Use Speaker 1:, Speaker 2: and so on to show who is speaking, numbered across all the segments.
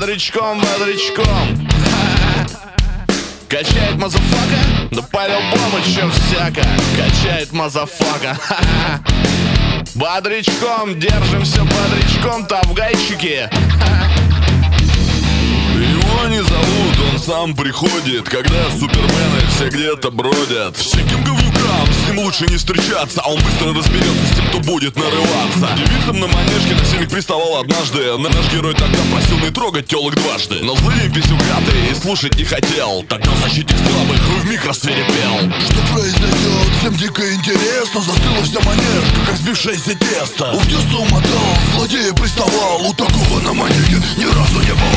Speaker 1: Бодрячком, бодрячком. Качает motherfucka? Да по-любому чё всяко. Качает motherfucka. Бодрячком, держимся бодрячком, тавгайчики
Speaker 2: Его не зовут, он сам приходит Когда супермены все где-то бродят. Всяким говнюкам с ним лучше не встречаться А он быстро разберется с тем, кто будет нарываться. Девицам на манежке насильник приставал однажды. Но наш герой тогда просил не трогать телок дважды. Но злые писюгаты и слушать не хотел. Тогда защитник слабых вмиг рассверепел
Speaker 3: Что произойдет? Всем дико интересно. Застыла вся манежка, как сбившееся тесто. В детство умотал, злодея приставал. У такого на манежке ни разу не чё?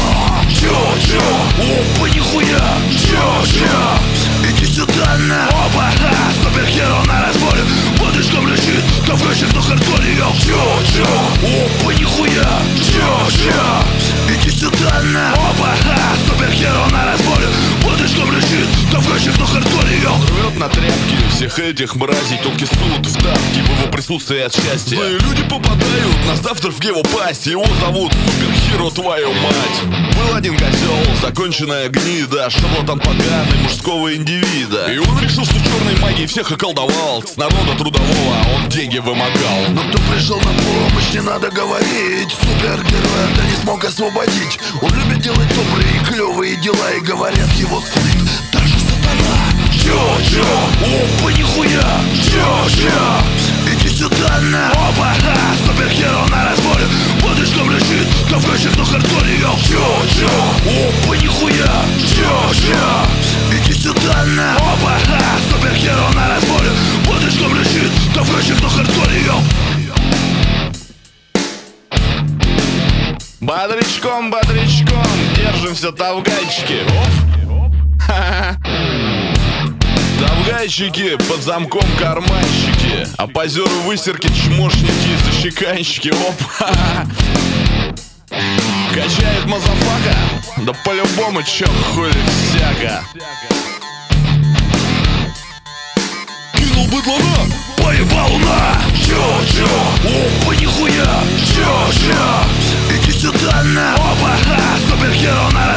Speaker 3: Опа, нихуя! Чё, чё? Иди сюда на Опа, ха, супергеро на разборе Бодрячком лежит, коврочек на хардкоре йоу. Чё, чё? Опа, нихуя! Чё, чё? Иди сюда на Опа, ха, супергеро на разборе Бодрячком лежит, коврочек на хардкоре йоу.
Speaker 2: Рвет на тряпки всех этих мразей Тонкий суд в тапке в его присутствии от счастья. Злые люди попадают на завтра в его пасть Его зовут Суперхиро, твою мать. Был один козел, законченная гнида Шарлатан поганый мужского индивида. И он решил, что черной магией всех околдовал С народа трудового он деньги вымогал.
Speaker 3: Но кто пришел на помощь, не надо говорить. Супергероя да не смог освободить. Он любит делать добрые и клевые дела И говорят его сын, даже сатана Чё, чё? Опа, нихуя! Чё, чё? Иди сюда на Опа, ха, супергеро на разборе Бодрячком лежит, коврочек на хардкоре йоу. Чё, чё? Опа, нихуя! Чё, чё? Иди сюда на Опа, ха, супергеро на разборе Бодрячком лежит, коврочек на хардкоре йоу.
Speaker 1: Бодрячком, бодрячком, держимся, тавгайчики Оп. Ха-ха. Тавгайчики, под замком карманщики А позеры высерки, чмошники, защеканщики Оп. Ха-ха. Качает мазафака? Да по-любому чё хули всяко
Speaker 3: Кинул быдло на Поебал на Чё, чё? Опа, нихуя Чё, чё? Иди сюда на Опа, ха, супергеро на